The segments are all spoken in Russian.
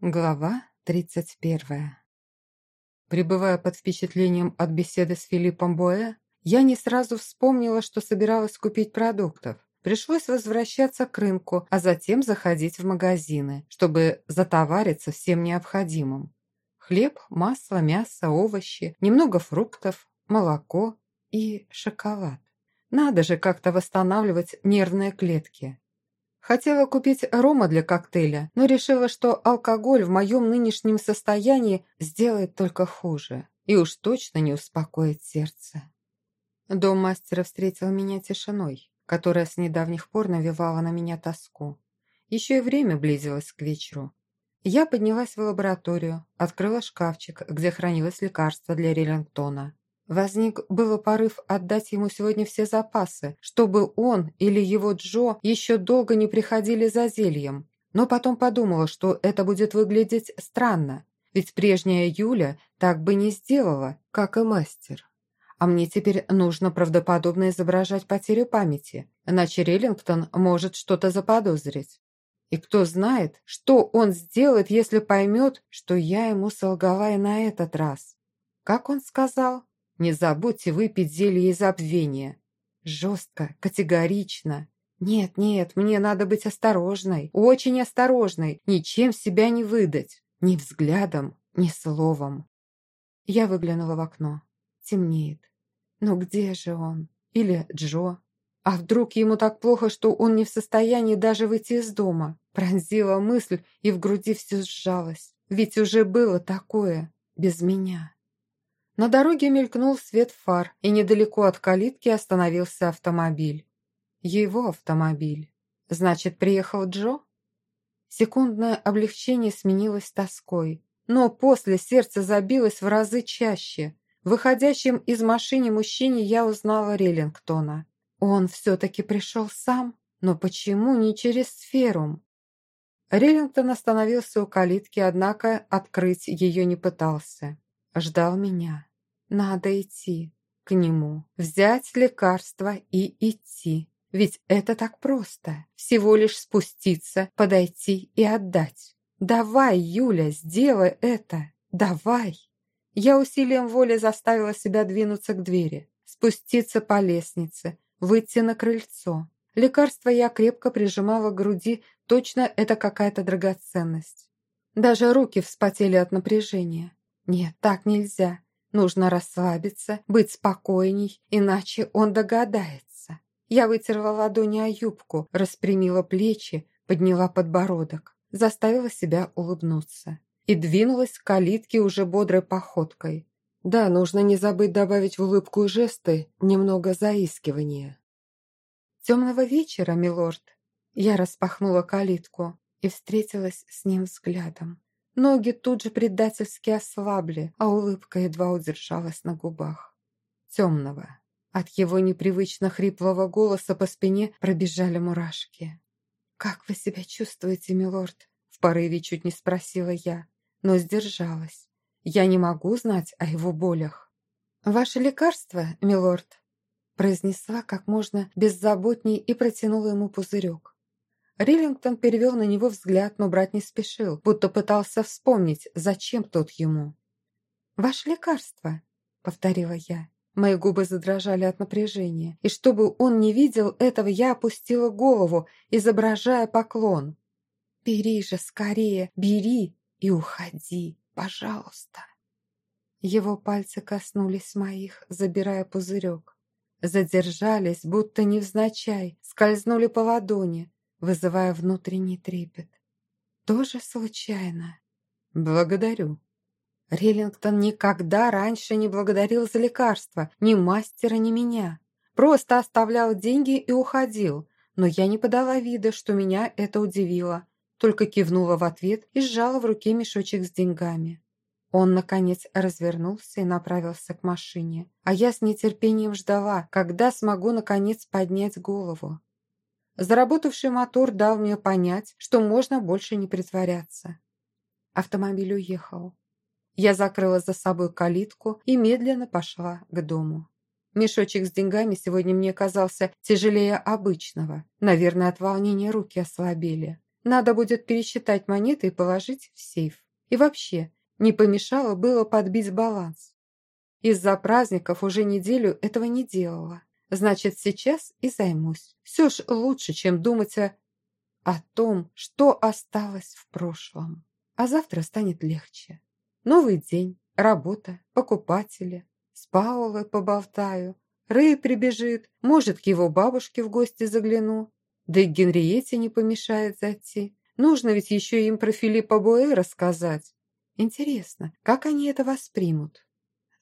Глава 31. Пребывая под впечатлением от беседы с Филиппом Боэ, я не сразу вспомнила, что собиралась купить продуктов. Пришлось возвращаться к рынку, а затем заходить в магазины, чтобы затовариться всем необходимым. Хлеб, масло, мясо, овощи, немного фруктов, молоко и шоколад. Надо же как-то восстанавливать нервные клетки. Хотела купить рома для коктейля, но решила, что алкоголь в моем нынешнем состоянии сделает только хуже и уж точно не успокоит сердце. Дом мастера встретил меня тишиной, которая с недавних пор навевала на меня тоску. Еще и время близилось к вечеру. Я поднялась в лабораторию, открыла шкафчик, где хранилось лекарство для Риллингтона. Возник было порыв отдать ему сегодня все запасы, чтобы он или его Джо еще долго не приходили за зельем. Но потом подумала, что это будет выглядеть странно, ведь прежняя Юля так бы не сделала, как и мастер. А мне теперь нужно правдоподобно изображать потерю памяти, иначе Реллингтон может что-то заподозрить. И кто знает, что он сделает, если поймет, что я ему солгала и на этот раз. Как он сказал? Не забудьте выпить зелье забвения. Жестко, категорично. Нет, нет, мне надо быть осторожной, очень осторожной, ничем себя не выдать. Ни взглядом, ни словом. Я выглянула в окно. Темнеет. Но где же он? Или Джо? А вдруг ему так плохо, что он не в состоянии даже выйти из дома? Пронзила мысль, и в груди все сжалось. Ведь уже было такое без меня. На дороге мелькнул свет фар, и недалеко от калитки остановился автомобиль. Его автомобиль. Значит, приехал Джо? Секундное облегчение сменилось тоской. Но после сердце забилось в разы чаще. Выходящим из машины мужчине я узнала Реллингтона. Он все-таки пришел сам, но почему не через сферум? Реллингтон остановился у калитки, однако открыть ее не пытался. Ждал меня. Надо идти к нему, взять лекарство и идти. Ведь это так просто. Всего лишь спуститься, подойти и отдать. Давай, Юля, сделай это. Давай. Я усилием воли заставила себя двинуться к двери, спуститься по лестнице, выйти на крыльцо. Лекарство я крепко прижимала к груди, точно это какая-то драгоценность. Даже руки вспотели от напряжения. Нет, так нельзя. Нужно расслабиться, быть спокойней, иначе он догадается. Я вытерла ладони о юбку, распрямила плечи, подняла подбородок, заставила себя улыбнуться и двинулась к калитке уже бодрой походкой. Да, нужно не забыть добавить в улыбку и жесты немного заискивания. «Темного вечера, милорд!» Я распахнула калитку и встретилась с ним взглядом. Ноги тут же предательски ослабли, а улыбка едва удержалась на губах. Темного. От его непривычно хриплого голоса по спине пробежали мурашки. «Как вы себя чувствуете, милорд?» В порыве чуть не спросила я, но сдержалась. Я не могу знать о его болях. «Ваше лекарство, милорд?» произнесла как можно беззаботней и протянула ему пузырек. Риллингтон перевел на него взгляд, но брать не спешил, будто пытался вспомнить, зачем тот ему. «Ваше лекарство», — повторила я. Мои губы задрожали от напряжения, и чтобы он не видел этого, я опустила голову, изображая поклон. «Бери же скорее, бери и уходи, пожалуйста». Его пальцы коснулись моих, забирая пузырек. Задержались, будто невзначай, скользнули по ладони, вызывая внутренний трепет. Тоже случайно. Благодарю. Риллингтон никогда раньше не благодарил за лекарства, ни мастера, ни меня. Просто оставлял деньги и уходил, но я не подала вида, что меня это удивило, только кивнула в ответ и сжала в руке мешочек с деньгами. Он, наконец, развернулся и направился к машине, а я с нетерпением ждала, когда смогу, наконец, поднять голову. Заработавший мотор дал мне понять, что можно больше не притворяться. Автомобиль уехал. Я закрыла за собой калитку и медленно пошла к дому. Мешочек с деньгами сегодня мне казался тяжелее обычного. Наверное, от волнения руки ослабели. Надо будет пересчитать монеты и положить в сейф. И вообще, не помешало было подбить баланс. Из-за праздников уже неделю этого не делала. Значит, сейчас и займусь. Все ж лучше, чем думать о... о том, что осталось в прошлом. А завтра станет легче. Новый день, работа, покупатели. С Паулой поболтаю. Рэй прибежит, может, к его бабушке в гости загляну. Да и Генриете не помешает зайти. Нужно ведь еще им про Филиппа Буэ рассказать. Интересно, как они это воспримут?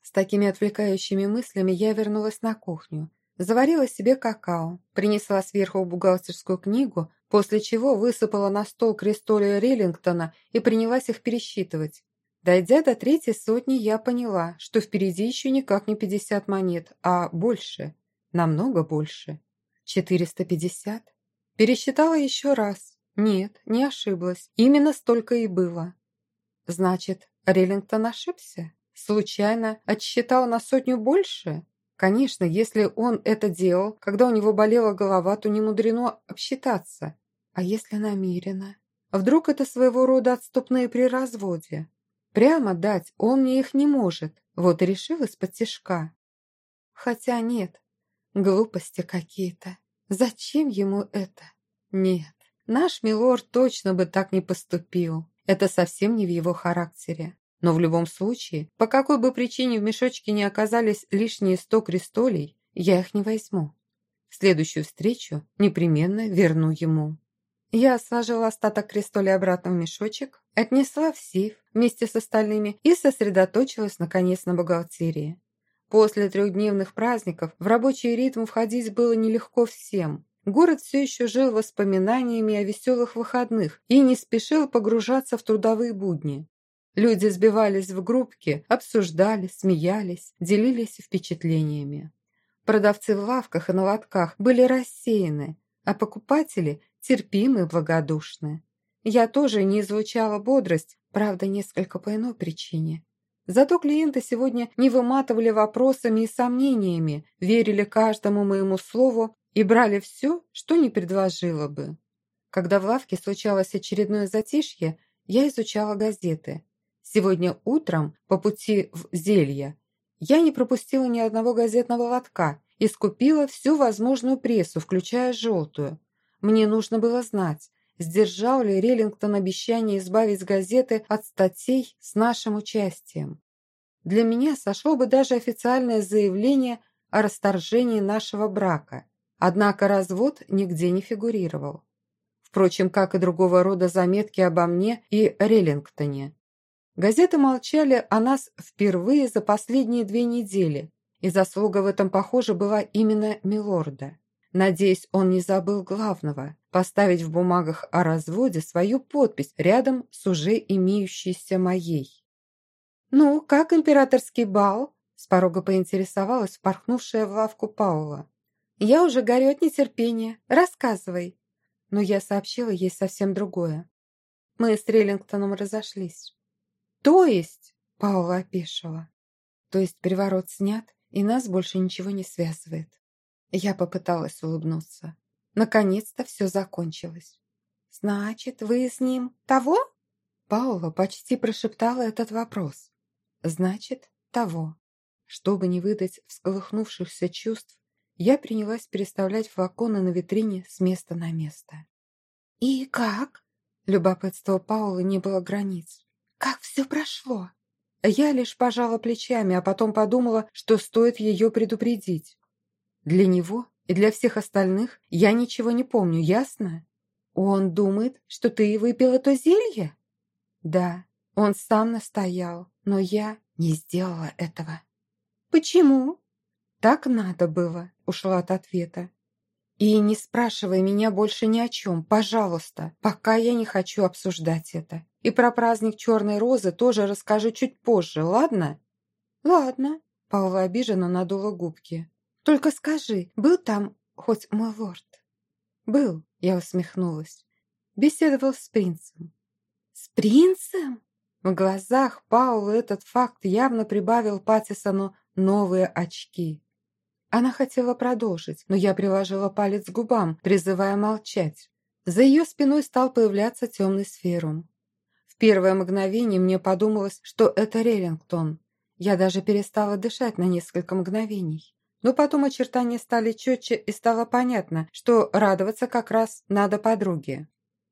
С такими отвлекающими мыслями я вернулась на кухню. Заварила себе какао, принесла сверху бухгалтерскую книгу, после чего высыпала на стол крестоли Риллингтона и принялась их пересчитывать. Дойдя до третьей сотни, я поняла, что впереди еще никак не 50 монет, а больше, намного больше. 450? Пересчитала еще раз. Нет, не ошиблась. Именно столько и было. Значит, Риллингтон ошибся? Случайно отсчитал на сотню больше? Конечно, если он это делал, когда у него болела голова, то не мудрено обсчитаться. А если намеренно? Вдруг это своего рода отступные при разводе? Прямо дать он мне их не может. Вот и решил из-под тяжка. Хотя нет, глупости какие-то. Зачем ему это? Нет, наш милорд точно бы так не поступил. Это совсем не в его характере. Но в любом случае, по какой бы причине в мешочке не оказались лишние сто крестолей, я их не возьму. В следующую встречу непременно верну ему. Я сложила остаток крестолей обратно в мешочек, отнесла в сейф вместе с остальными и сосредоточилась наконец на бухгалтерии. После трехдневных праздников в рабочий ритм входить было нелегко всем. Город все еще жил воспоминаниями о веселых выходных и не спешил погружаться в трудовые будни. Люди сбивались в группки, обсуждали, смеялись, делились впечатлениями. Продавцы в лавках и на лотках были рассеяны, а покупатели терпимы и благодушны. Я тоже не излучала бодрость, правда, несколько по иной причине. Зато клиенты сегодня не выматывали вопросами и сомнениями, верили каждому моему слову и брали все, что не предложила бы. Когда в лавке случалось очередное затишье, я изучала газеты. Сегодня утром, по пути в Зелье, я не пропустила ни одного газетного лотка и скупила всю возможную прессу, включая желтую. Мне нужно было знать, сдержал ли Реллингтон обещание избавить газеты от статей с нашим участием. Для меня сошло бы даже официальное заявление о расторжении нашего брака, однако развод нигде не фигурировал. Впрочем, как и другого рода заметки обо мне и Реллингтоне. Газеты молчали о нас впервые за последние две недели, и заслуга в этом, похоже, была именно Милорда. Надеюсь, он не забыл главного – поставить в бумагах о разводе свою подпись рядом с уже имеющейся моей. «Ну, как императорский бал?» – с порога поинтересовалась впорхнувшая в лавку Паула. «Я уже горю от нетерпения. Рассказывай». Но я сообщила ей совсем другое. Мы с Реллингтоном разошлись. «То есть?» – Паула опешила. «То есть переворот снят, и нас больше ничего не связывает. Я попыталась улыбнуться. Наконец-то все закончилось. «Значит, вы с ним того?» Паула почти прошептала этот вопрос. «Значит, того». Чтобы не выдать всколыхнувшихся чувств, я принялась переставлять флаконы на витрине с места на место. «И как?» Любопытство Паулы не было границ. «Как все прошло?» Я лишь пожала плечами, а потом подумала, что стоит ее предупредить. Для него и для всех остальных я ничего не помню, ясно? Он думает, что ты выпила то зелье? Да, он сам настоял, но я не сделала этого. Почему? Так надо было, ушла от ответа. И не спрашивай меня больше ни о чем, пожалуйста, пока я не хочу обсуждать это. И про праздник Черной Розы тоже расскажу чуть позже, ладно? Ладно, Паула обиженно надула губки. Только скажи, был там хоть мой лорд?» «Был», — я усмехнулась. Беседовал с принцем. «С принцем?» В глазах Паула этот факт явно прибавил Паттисону новые очки. Она хотела продолжить, но я приложила палец к губам, призывая молчать. За ее спиной стал появляться темный сферум. В первое мгновение мне подумалось, что это Реллингтон. Я даже перестала дышать на несколько мгновений. Но потом очертания стали четче и стало понятно, что радоваться как раз надо подруге.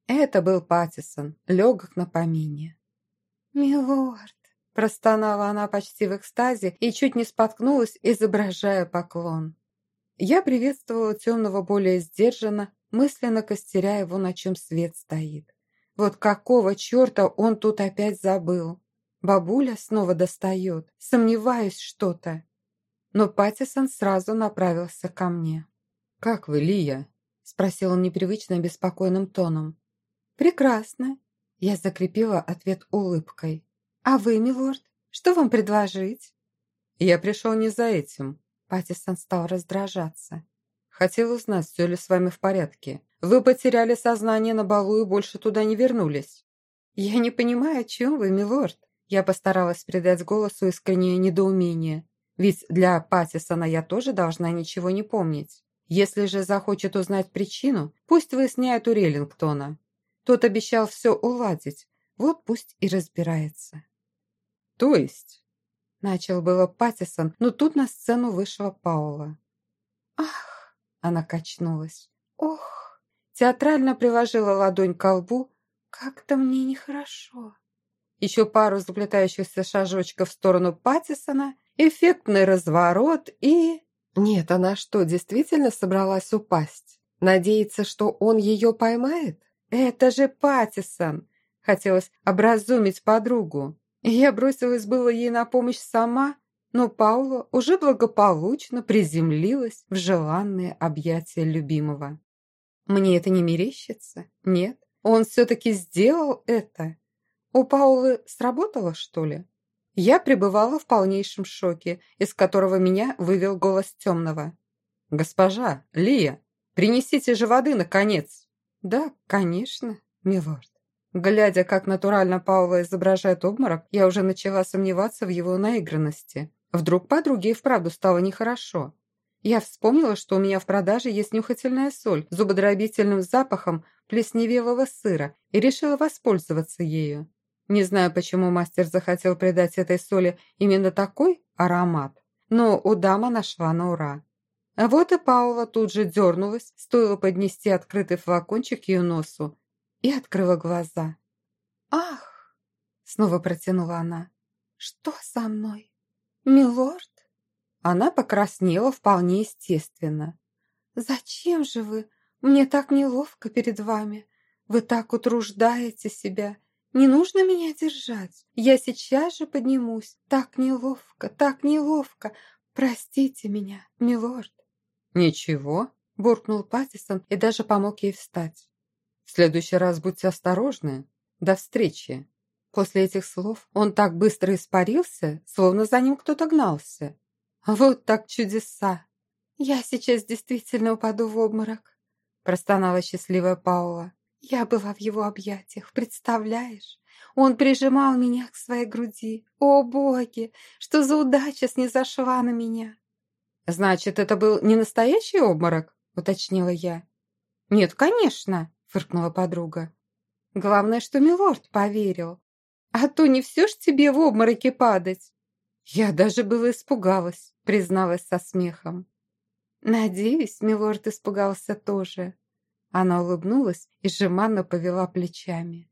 Это был Паттисон, легок на помине. «Милорд!» – простонала она почти в экстазе и чуть не споткнулась, изображая поклон. Я приветствовала темного более сдержанно, мысленно костеря его, на чем свет стоит. Вот какого черта он тут опять забыл? Бабуля снова достает, сомневаюсь что-то. Но Паттисон сразу направился ко мне. «Как вы, Лия?» – спросил он непривычно беспокойным тоном. «Прекрасно!» – я закрепила ответ улыбкой. «А вы, милорд, что вам предложить?» «Я пришел не за этим», – Паттисон стал раздражаться. Хотел узнать, все ли с вами в порядке. Вы потеряли сознание на балу и больше туда не вернулись». «Я не понимаю, о чем вы, милорд». Я постаралась придать голосу искреннее недоумение. Ведь для Паттисона я тоже должна ничего не помнить. Если же захочет узнать причину, пусть выясняет у Реллингтона. Тот обещал все уладить, вот пусть и разбирается. «То есть?» Начал было Паттисон, но тут на сцену вышла Паула. «Ах!» Она качнулась. «Ох!» Театрально приложила ладонь к колбу. «Как-то мне нехорошо». Еще пару заплетающихся шажочков в сторону Паттисона, эффектный разворот и... Нет, она что, действительно собралась упасть? Надеется, что он ее поймает? Это же Паттисон! Хотелось образумить подругу. Я бросилась было ей на помощь сама, но Паула уже благополучно приземлилась в желанные объятия любимого. Мне это не мерещится? Нет, он все-таки сделал это. У Паулы сработало, что ли? Я пребывала в полнейшем шоке, из которого меня вывел голос темного. «Госпожа, Лия, принесите же воды, наконец!» «Да, конечно, милорд». Глядя, как натурально Паула изображает обморок, я уже начала сомневаться в его наигранности. Вдруг подруге и вправду стало нехорошо. Я вспомнила, что у меня в продаже есть нюхательная соль с зубодробительным запахом плесневелого сыра и решила воспользоваться ею. Не знаю, почему мастер захотел придать этой соли именно такой аромат, но у дама нашла на ура. А вот и Паула тут же дернулась, стоило поднести открытый флакончик ее носу, и открыла глаза. «Ах!» — снова протянула она. «Что со мной?» «Милорд?» Она покраснела вполне естественно. «Зачем же вы? Мне так неловко перед вами. Вы так утруждаете себя. Не нужно меня держать. Я сейчас же поднимусь. Так неловко, так неловко. Простите меня, милорд». «Ничего», – буркнул Паттисон и даже помог ей встать. «В следующий раз будьте осторожны. До встречи». После этих слов он так быстро испарился, словно за ним кто-то гнался. Вот так чудеса! Я сейчас действительно упаду в обморок, простонала счастливая Паула. Я была в его объятиях, представляешь? Он прижимал меня к своей груди. О, боги! Что за удача снизошла на меня? Значит, это был не настоящий обморок? Уточнила я. Нет, конечно, фыркнула подруга. Главное, что Милорд поверил. А то не все ж тебе в обмороке падать. Я даже было испугалась, призналась со смехом. Надеюсь, милорд испугался тоже. Она улыбнулась и жеманно повела плечами.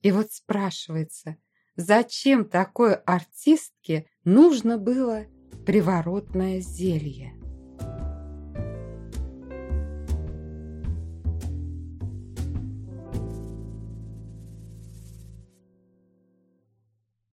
И вот спрашивается, зачем такой артистке нужно было приворотное зелье?